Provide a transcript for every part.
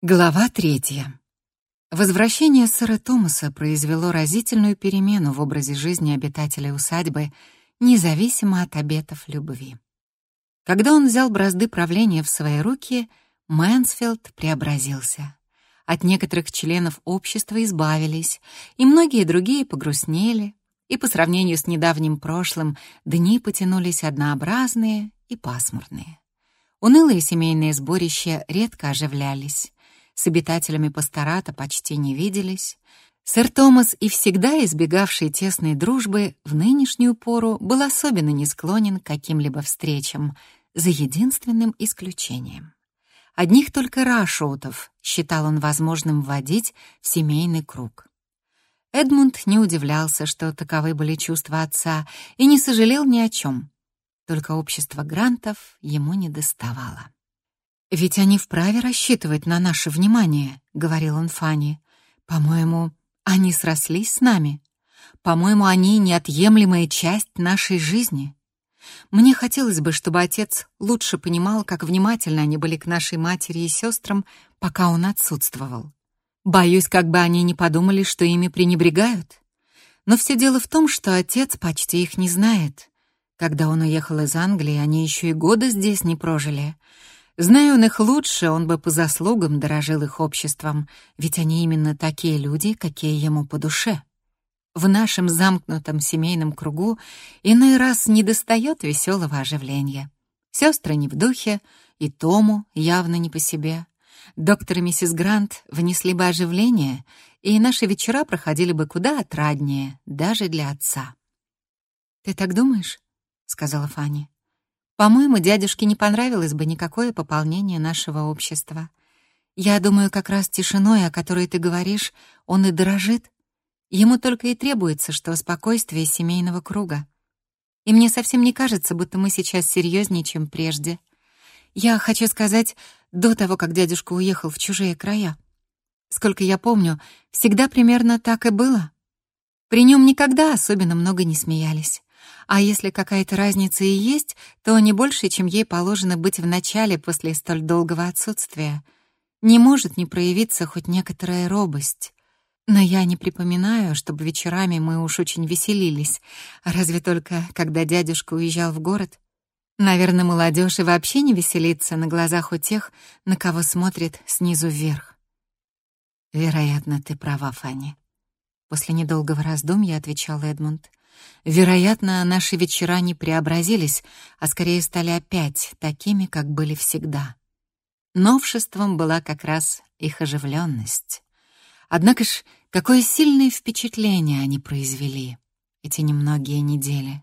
Глава третья. Возвращение сэра Томаса произвело разительную перемену в образе жизни обитателей усадьбы, независимо от обетов любви. Когда он взял бразды правления в свои руки, Мэнсфилд преобразился. От некоторых членов общества избавились, и многие другие погрустнели, и по сравнению с недавним прошлым дни потянулись однообразные и пасмурные. Унылые семейные сборища редко оживлялись, с обитателями пастората почти не виделись. Сэр Томас и всегда избегавший тесной дружбы в нынешнюю пору был особенно не склонен к каким-либо встречам, за единственным исключением. Одних только Рашоутов считал он возможным вводить в семейный круг. Эдмунд не удивлялся, что таковы были чувства отца, и не сожалел ни о чем. Только общество грантов ему не доставало. «Ведь они вправе рассчитывать на наше внимание», — говорил он Фанни. «По-моему, они срослись с нами. По-моему, они неотъемлемая часть нашей жизни. Мне хотелось бы, чтобы отец лучше понимал, как внимательно они были к нашей матери и сестрам, пока он отсутствовал. Боюсь, как бы они не подумали, что ими пренебрегают. Но все дело в том, что отец почти их не знает. Когда он уехал из Англии, они еще и года здесь не прожили — Зная он их лучше, он бы по заслугам дорожил их обществом, ведь они именно такие люди, какие ему по душе. В нашем замкнутом семейном кругу иной раз недостает веселого оживления. Сестры не в духе, и Тому явно не по себе. Доктор и миссис Грант внесли бы оживление, и наши вечера проходили бы куда отраднее, даже для отца. «Ты так думаешь?» — сказала Фанни. По-моему, дядюшке не понравилось бы никакое пополнение нашего общества. Я думаю, как раз тишиной, о которой ты говоришь, он и дорожит. Ему только и требуется, что спокойствие семейного круга. И мне совсем не кажется, будто мы сейчас серьезнее, чем прежде. Я хочу сказать, до того, как дядюшка уехал в чужие края. Сколько я помню, всегда примерно так и было. При нем никогда особенно много не смеялись. А если какая-то разница и есть, то не больше, чем ей положено быть в начале после столь долгого отсутствия. Не может не проявиться хоть некоторая робость. Но я не припоминаю, чтобы вечерами мы уж очень веселились, разве только когда дядюшка уезжал в город. Наверное, молодежь и вообще не веселится на глазах у тех, на кого смотрит снизу вверх. Вероятно, ты права, Фанни. После недолгого раздумья отвечал Эдмунд. Вероятно, наши вечера не преобразились, а скорее стали опять такими, как были всегда. Новшеством была как раз их оживленность. Однако ж, какое сильное впечатление они произвели, эти немногие недели.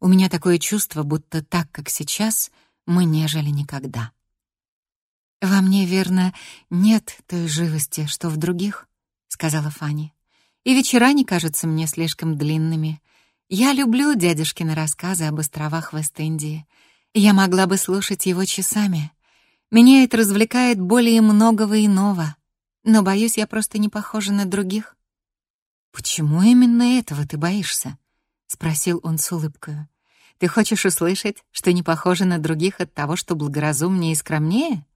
У меня такое чувство, будто так, как сейчас, мы не жили никогда. «Во мне, верно, нет той живости, что в других», — сказала Фанни. «И вечера не кажутся мне слишком длинными, я люблю дядюшкины рассказы об островах Вест-Индии. Я могла бы слушать его часами. Меня это развлекает более многого иного. Но, боюсь, я просто не похожа на других. «Почему именно этого ты боишься?» — спросил он с улыбкой. «Ты хочешь услышать, что не похожа на других от того, что благоразумнее и скромнее?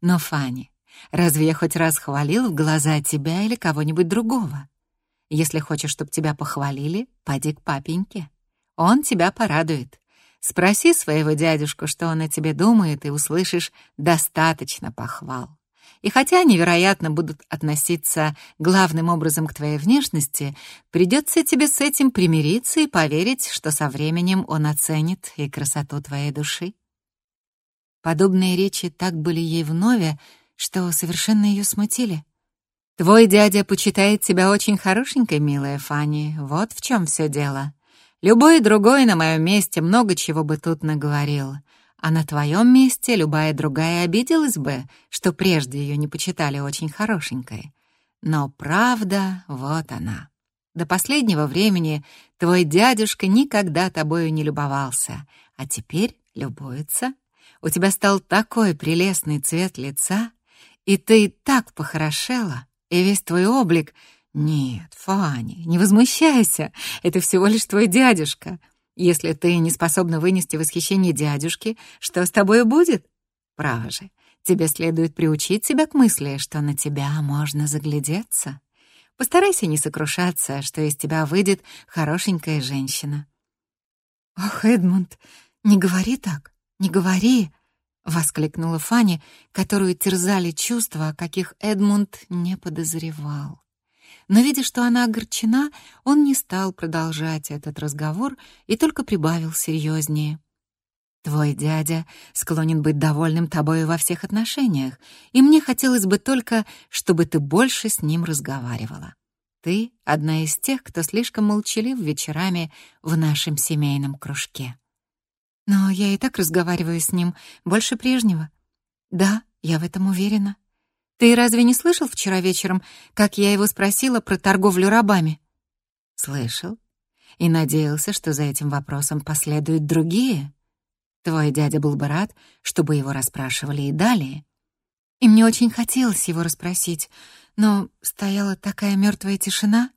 Но, Фанни, разве я хоть раз хвалил в глаза тебя или кого-нибудь другого? Если хочешь, чтобы тебя похвалили, поди к папеньке. Он тебя порадует. Спроси своего дядюшку, что он о тебе думает, и услышишь достаточно похвал. И хотя они, вероятно, будут относиться главным образом к твоей внешности, придется тебе с этим примириться и поверить, что со временем он оценит и красоту твоей души. Подобные речи так были ей вновь, что совершенно ее смутили. Твой дядя почитает тебя очень хорошенькой, милая Фанни. Вот в чем все дело. Любой другой на моем месте много чего бы тут наговорил. А на твоем месте любая другая обиделась бы, что прежде ее не почитали очень хорошенькой. Но правда, вот она. До последнего времени твой дядюшка никогда тобою не любовался, а теперь любуется. У тебя стал такой прелестный цвет лица, и ты так похорошела и весь твой облик... Нет, Фанни, не возмущайся, это всего лишь твой дядюшка. Если ты не способна вынести восхищение дядюшки, что с тобой будет? Право же, тебе следует приучить себя к мысли, что на тебя можно заглядеться. Постарайся не сокрушаться, что из тебя выйдет хорошенькая женщина. «Ох, Эдмунд, не говори так, не говори!» — воскликнула Фанни, которую терзали чувства, о каких Эдмунд не подозревал. Но, видя, что она огорчена, он не стал продолжать этот разговор и только прибавил серьезнее. «Твой дядя склонен быть довольным тобою во всех отношениях, и мне хотелось бы только, чтобы ты больше с ним разговаривала. Ты — одна из тех, кто слишком молчалив вечерами в нашем семейном кружке». «Но я и так разговариваю с ним больше прежнего. Да, я в этом уверена. Ты разве не слышал вчера вечером, как я его спросила про торговлю рабами?» «Слышал. И надеялся, что за этим вопросом последуют другие». Твой дядя был бы рад, чтобы его расспрашивали и далее. И мне очень хотелось его расспросить, но стояла такая мертвая тишина.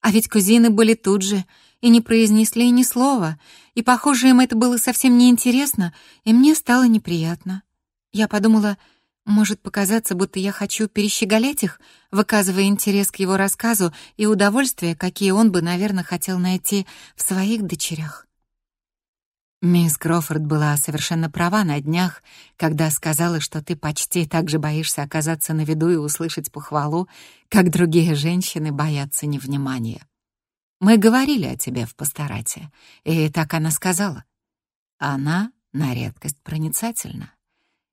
А ведь кузины были тут же и не произнесли ни слова, и, похоже, им это было совсем неинтересно, и мне стало неприятно. Я подумала, может показаться, будто я хочу перещеголять их, выказывая интерес к его рассказу и удовольствие, какие он бы, наверное, хотел найти в своих дочерях. Мисс Крофорд была совершенно права на днях, когда сказала, что ты почти так же боишься оказаться на виду и услышать похвалу, как другие женщины боятся невнимания. Мы говорили о тебе в пасторате, и так она сказала. Она на редкость проницательна.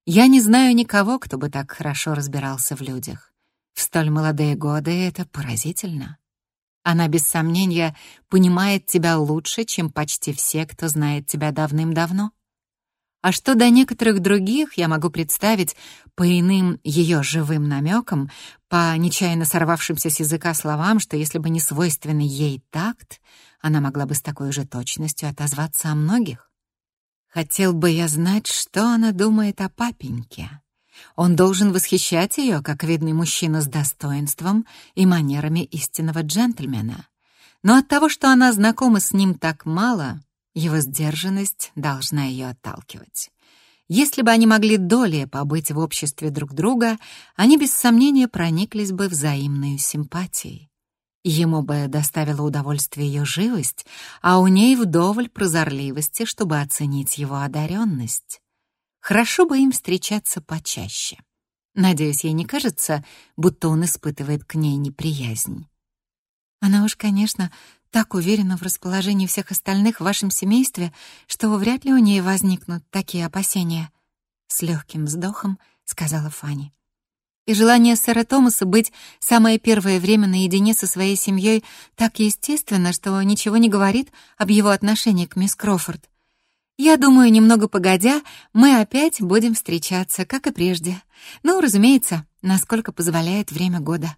Я не знаю никого, кто бы так хорошо разбирался в людях. В столь молодые годы это поразительно. Она, без сомнения, понимает тебя лучше, чем почти все, кто знает тебя давным-давно. А что до некоторых других, я могу представить по иным ее живым намекам, по нечаянно сорвавшимся с языка словам, что если бы не свойственный ей такт, она могла бы с такой же точностью отозваться о многих. Хотел бы я знать, что она думает о папеньке. Он должен восхищать ее, как видный мужчина с достоинством и манерами истинного джентльмена. Но от того, что она знакома с ним так мало, его сдержанность должна ее отталкивать. Если бы они могли долее побыть в обществе друг друга, они без сомнения прониклись бы взаимной симпатией. Ему бы доставило удовольствие ее живость, а у ней вдоволь прозорливости, чтобы оценить его одаренность. Хорошо бы им встречаться почаще. Надеюсь, ей не кажется, будто он испытывает к ней неприязнь. Она уж, конечно, так уверена в расположении всех остальных в вашем семействе, что вряд ли у нее возникнут такие опасения. С легким вздохом сказала Фанни. И желание сэра Томаса быть самое первое время наедине со своей семьей так естественно, что ничего не говорит об его отношении к мисс Крофорд. Я думаю, немного погодя, мы опять будем встречаться, как и прежде. Ну, разумеется, насколько позволяет время года.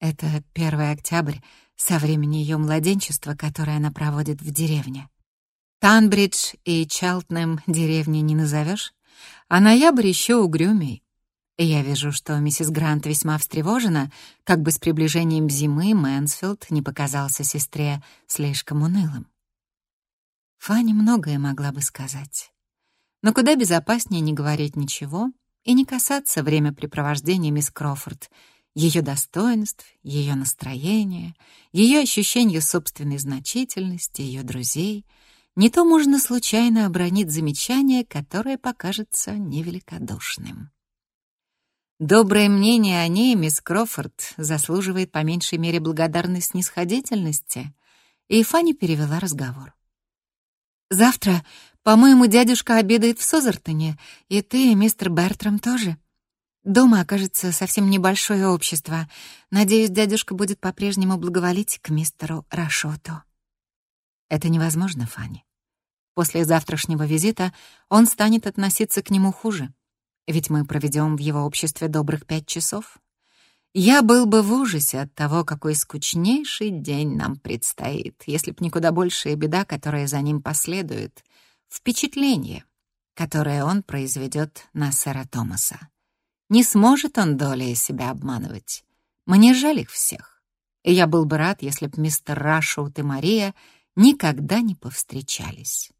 Это 1 октябрь, со времени ее младенчества, которое она проводит в деревне. Танбридж и Чалтнем деревни не назовешь, а ноябрь еще угрюмей. Я вижу, что миссис Грант весьма встревожена, как бы с приближением зимы Мэнсфилд не показался сестре слишком унылым. Фанни многое могла бы сказать. Но куда безопаснее не говорить ничего и не касаться времяпрепровождения мисс Крофорд, ее достоинств, ее настроения, ее ощущения собственной значительности, ее друзей. Не то можно случайно обронить замечание, которое покажется невеликодушным. Доброе мнение о ней, мисс Крофорд, заслуживает по меньшей мере благодарной снисходительности, и Фанни перевела разговор. Завтра, по-моему, дядюшка обедает в Созертоне, и ты, мистер Бертрам, тоже. Дома окажется совсем небольшое общество. Надеюсь, дядюшка будет по-прежнему благоволить к мистеру Рашоту. Это невозможно, Фанни. После завтрашнего визита он станет относиться к нему хуже. Ведь мы проведем в его обществе добрых пять часов, я был бы в ужасе от того, какой скучнейший день нам предстоит, если б никуда большая беда, которая за ним последует. Впечатление, которое он произведет на сэра Томаса. Не сможет он долей себя обманывать. Мне жаль их всех. И я был бы рад, если б мистер Рашоут и Мария никогда не повстречались.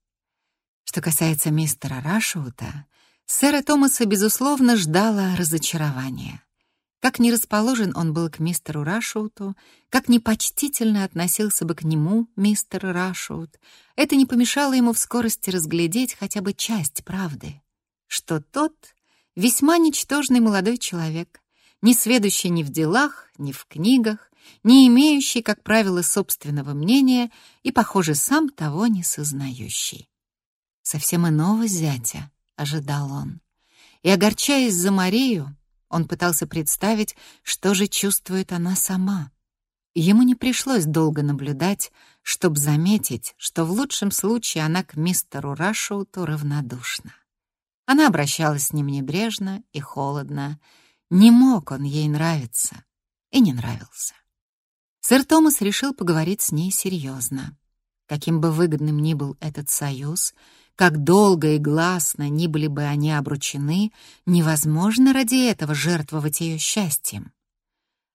Что касается мистера Рашоута, Сэра Томаса, безусловно, ждало разочарование. Как не расположен он был к мистеру Рашоуту, как непочтительно относился бы к нему мистер Рашоут, это не помешало ему в скорости разглядеть хотя бы часть правды, что тот весьма ничтожный молодой человек, не сведущий ни в делах, ни в книгах, не имеющий, как правило, собственного мнения и, похоже, сам того не сознающий. Совсем иного зятя ожидал он. И, огорчаясь за Марию, он пытался представить, что же чувствует она сама. Ему не пришлось долго наблюдать, чтобы заметить, что в лучшем случае она к мистеру Рашоуту равнодушна. Она обращалась с ним небрежно и холодно. Не мог он ей нравиться и не нравился. Сэр Томас решил поговорить с ней серьезно. Каким бы выгодным ни был этот союз, как долго и гласно ни были бы они обручены, невозможно ради этого жертвовать ее счастьем.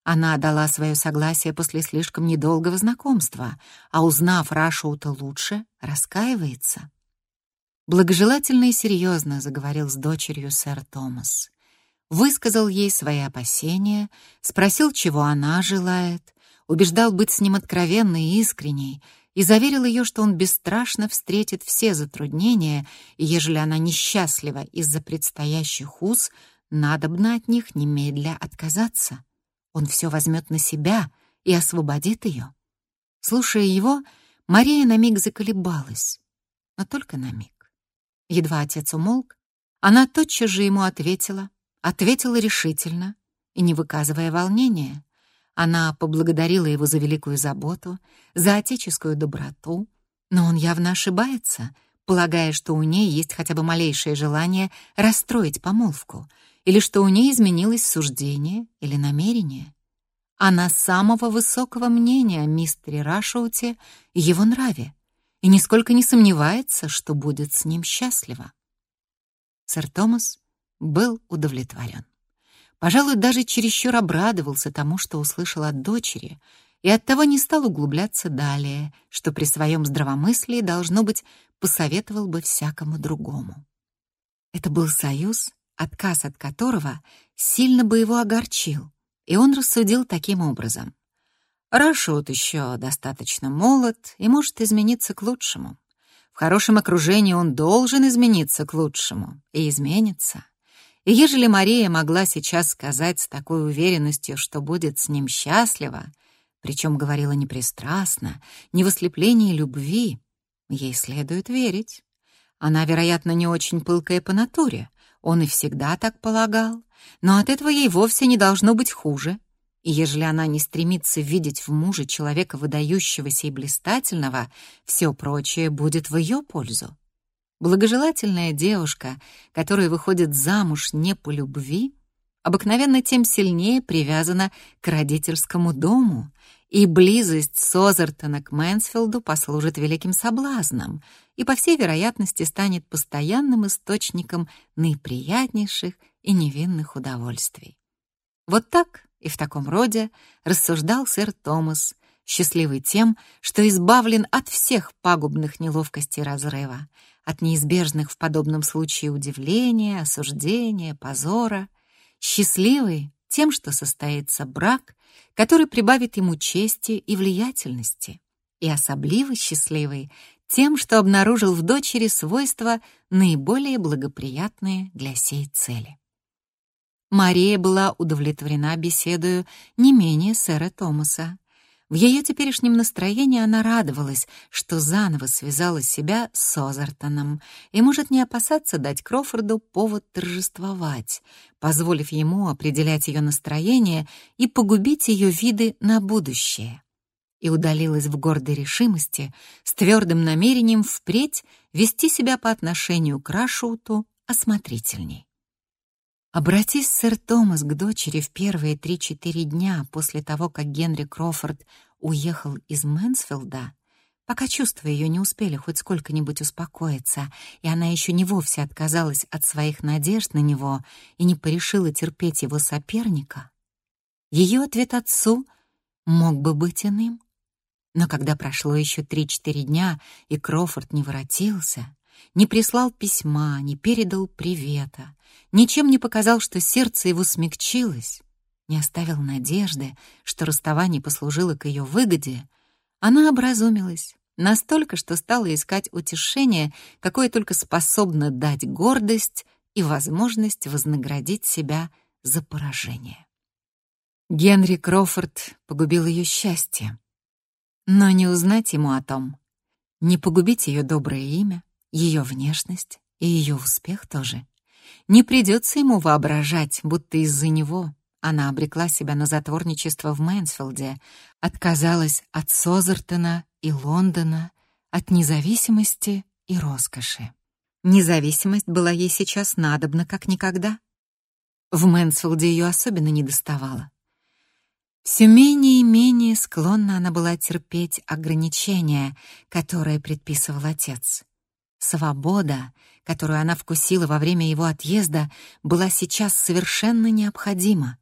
Она дала свое согласие после слишком недолгого знакомства, а узнав Рашаута лучше, раскаивается. Благожелательно и серьезно заговорил с дочерью сэр Томас. Высказал ей свои опасения, спросил, чего она желает, убеждал быть с ним откровенной и искренней — и заверил ее, что он бесстрашно встретит все затруднения, и ежели она несчастлива из-за предстоящих уз, надобно от них немедля отказаться. Он все возьмет на себя и освободит ее. Слушая его, Мария на миг заколебалась, но только на миг. Едва отец умолк, она тотчас же ему ответила, ответила решительно и не выказывая волнения. Она поблагодарила его за великую заботу, за отеческую доброту, но он явно ошибается, полагая, что у ней есть хотя бы малейшее желание расстроить помолвку, или что у ней изменилось суждение или намерение. Она самого высокого мнения о мистере Рашоуте и его нраве, и нисколько не сомневается, что будет с ним счастлива. Сэр Томас был удовлетворен. Пожалуй, даже чересчур обрадовался тому, что услышал от дочери, и оттого не стал углубляться далее, что при своем здравомыслии, должно быть, посоветовал бы всякому другому. Это был союз, отказ от которого сильно бы его огорчил, и он рассудил таким образом. Рашут еще достаточно молод и может измениться к лучшему. В хорошем окружении он должен измениться к лучшему и изменится. И ежели Мария могла сейчас сказать с такой уверенностью, что будет с ним счастлива, причем говорила непристрастно, не в ослеплении любви, ей следует верить. Она, вероятно, не очень пылкая по натуре, он и всегда так полагал, но от этого ей вовсе не должно быть хуже. И ежели она не стремится видеть в муже человека выдающегося и блистательного, все прочее будет в ее пользу. Благожелательная девушка, которая выходит замуж не по любви, обыкновенно тем сильнее привязана к родительскому дому, и близость Созертона к Мэнсфилду послужит великим соблазном и, по всей вероятности, станет постоянным источником наиприятнейших и невинных удовольствий. Вот так и в таком роде рассуждал сэр Томас, счастливый тем, что избавлен от всех пагубных неловкостей разрыва, от неизбежных в подобном случае удивления, осуждения, позора, счастливый тем, что состоится брак, который прибавит ему чести и влиятельности, и особливо счастливый тем, что обнаружил в дочери свойства наиболее благоприятные для сей цели. Мария была удовлетворена беседою не менее сэра Томаса. В ее теперешнем настроении она радовалась, что заново связала себя с Озертоном и может не опасаться дать Крофорду повод торжествовать, позволив ему определять ее настроение и погубить ее виды на будущее. И удалилась в гордой решимости с твердым намерением впредь вести себя по отношению к Рашуту осмотрительней. Обратись сэр Томас к дочери в первые три-четыре дня после того, как Генри Крофорд уехал из Мэнсфилда, пока чувства ее не успели хоть сколько-нибудь успокоиться, и она еще не вовсе отказалась от своих надежд на него и не порешила терпеть его соперника, ее ответ отцу мог бы быть иным. Но когда прошло еще три-четыре дня, и Крофорд не воротился, не прислал письма, не передал привета, ничем не показал, что сердце его смягчилось, не оставил надежды, что расставание послужило к ее выгоде, она образумилась настолько, что стала искать утешение, какое только способно дать гордость и возможность вознаградить себя за поражение. Генри Крофорд погубил ее счастье, но не узнать ему о том, не погубить ее доброе имя, ее внешность и ее успех тоже. Не придется ему воображать, будто из-за него она обрекла себя на затворничество в Мэнсфилде, отказалась от Созертона и Лондона, от независимости и роскоши. Независимость была ей сейчас надобна как никогда. В Мэнсфилде ее особенно не доставало. Все менее и менее склонна она была терпеть ограничения, которые предписывал отец. Свобода, которую она вкусила во время его отъезда, была сейчас совершенно необходима.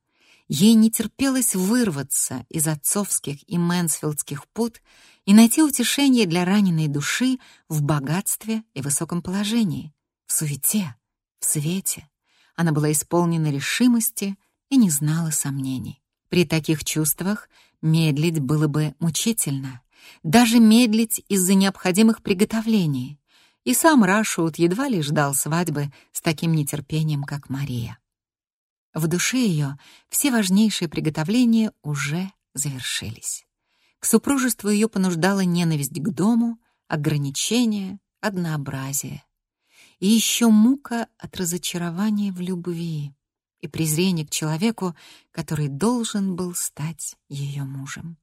Ей не терпелось вырваться из отцовских и мэнсфилдских пут и найти утешение для раненой души в богатстве и высоком положении, в суете, в свете. Она была исполнена решимости и не знала сомнений. При таких чувствах медлить было бы мучительно, даже медлить из-за необходимых приготовлений. И сам Рашут едва ли ждал свадьбы с таким нетерпением, как Мария. В душе ее все важнейшие приготовления уже завершились. К супружеству ее понуждала ненависть к дому, ограничения, однообразие. И еще мука от разочарования в любви и презрение к человеку, который должен был стать ее мужем.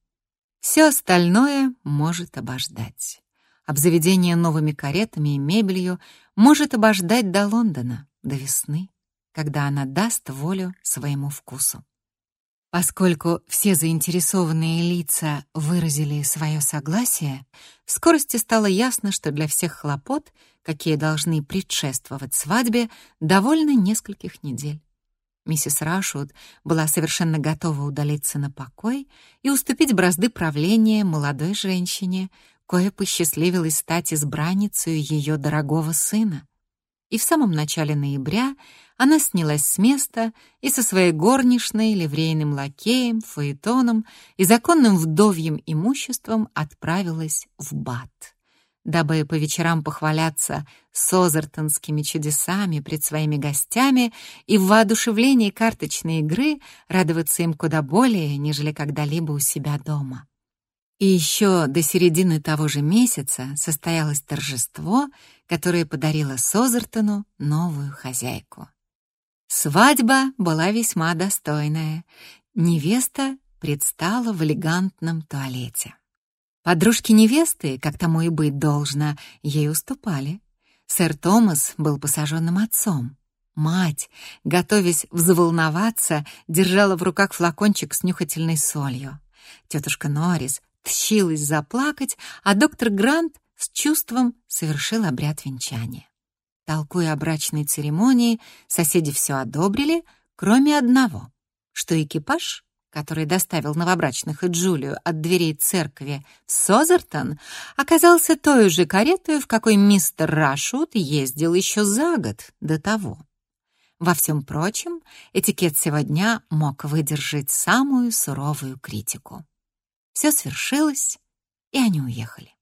Все остальное может обождать. Обзаведение новыми каретами и мебелью может обождать до Лондона, до весны когда она даст волю своему вкусу. Поскольку все заинтересованные лица выразили свое согласие, в скорости стало ясно, что для всех хлопот, какие должны предшествовать свадьбе, довольно нескольких недель. Миссис Рашут была совершенно готова удалиться на покой и уступить бразды правления молодой женщине, кое посчастливилось стать избранницей ее дорогого сына. И в самом начале ноября она снялась с места и со своей горничной, ливрейным лакеем, фаэтоном и законным вдовьим имуществом отправилась в Бат, дабы по вечерам похваляться созертонскими чудесами пред своими гостями и в воодушевлении карточной игры радоваться им куда более, нежели когда-либо у себя дома. И еще до середины того же месяца состоялось торжество, которое подарило Созертону новую хозяйку. Свадьба была весьма достойная. Невеста предстала в элегантном туалете. Подружки невесты, как тому и быть должно, ей уступали. Сэр Томас был посаженным отцом. Мать, готовясь взволноваться, держала в руках флакончик с нюхательной солью. Тетушка Норрис тщилась заплакать, а доктор Грант с чувством совершил обряд венчания. Толкуя о брачной церемонии, соседи все одобрили, кроме одного, что экипаж, который доставил новобрачных и Джулию от дверей церкви в Созертон, оказался той же каретой, в какой мистер Рашут ездил еще за год до того. Во всем прочем, этикет сегодня мог выдержать самую суровую критику. Все свершилось, и они уехали.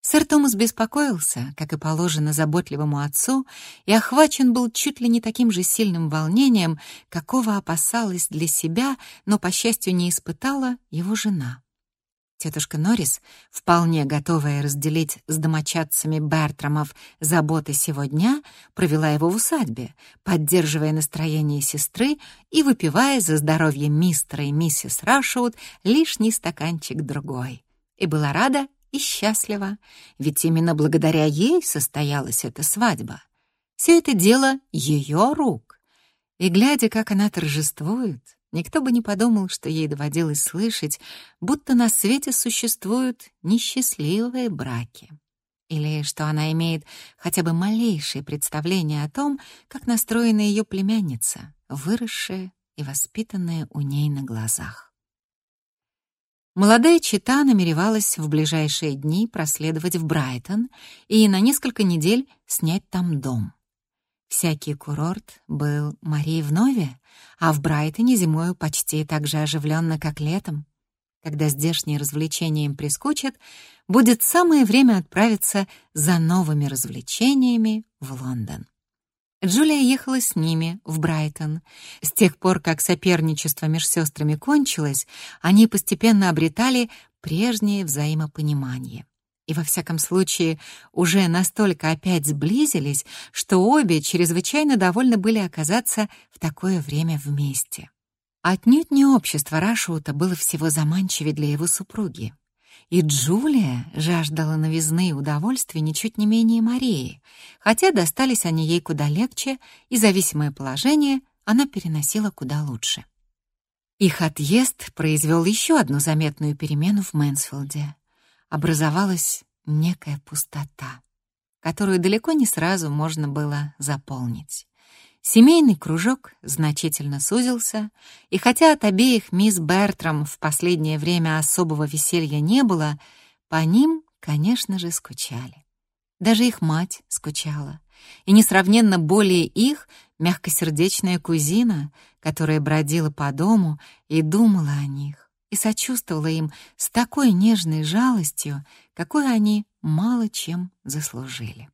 Сэр Томас беспокоился, как и положено заботливому отцу, и охвачен был чуть ли не таким же сильным волнением, какого опасалась для себя, но, по счастью, не испытала его жена. Тетушка Норрис, вполне готовая разделить с домочадцами Бертрамов заботы сегодня, провела его в усадьбе, поддерживая настроение сестры и выпивая за здоровье мистера и миссис Рашоуд лишний стаканчик другой. И была рада и счастлива, ведь именно благодаря ей состоялась эта свадьба. Все это дело ее рук. И глядя, как она торжествует, никто бы не подумал, что ей доводилось слышать, будто на свете существуют несчастливые браки. Или что она имеет хотя бы малейшее представление о том, как настроена ее племянница, выросшая и воспитанная у ней на глазах. Молодая чита намеревалась в ближайшие дни проследовать в Брайтон и на несколько недель снять там дом. Всякий курорт был Марии вновь, а в Брайтоне зимою почти так же оживленно, как летом. Когда здешние развлечения им прискучат, будет самое время отправиться за новыми развлечениями в Лондон. Джулия ехала с ними в Брайтон. С тех пор, как соперничество между сестрами кончилось, они постепенно обретали прежнее взаимопонимание. И во всяком случае уже настолько опять сблизились, что обе чрезвычайно довольны были оказаться в такое время вместе. Отнюдь не общество Рашута было всего заманчивее для его супруги. И Джулия жаждала новизны и удовольствия ничуть не менее Марии, хотя достались они ей куда легче, и зависимое положение она переносила куда лучше. Их отъезд произвел еще одну заметную перемену в Мэнсфилде. Образовалась некая пустота, которую далеко не сразу можно было заполнить. Семейный кружок значительно сузился, и хотя от обеих мисс Бертрам в последнее время особого веселья не было, по ним, конечно же, скучали. Даже их мать скучала, и несравненно более их мягкосердечная кузина, которая бродила по дому и думала о них, и сочувствовала им с такой нежной жалостью, какой они мало чем заслужили.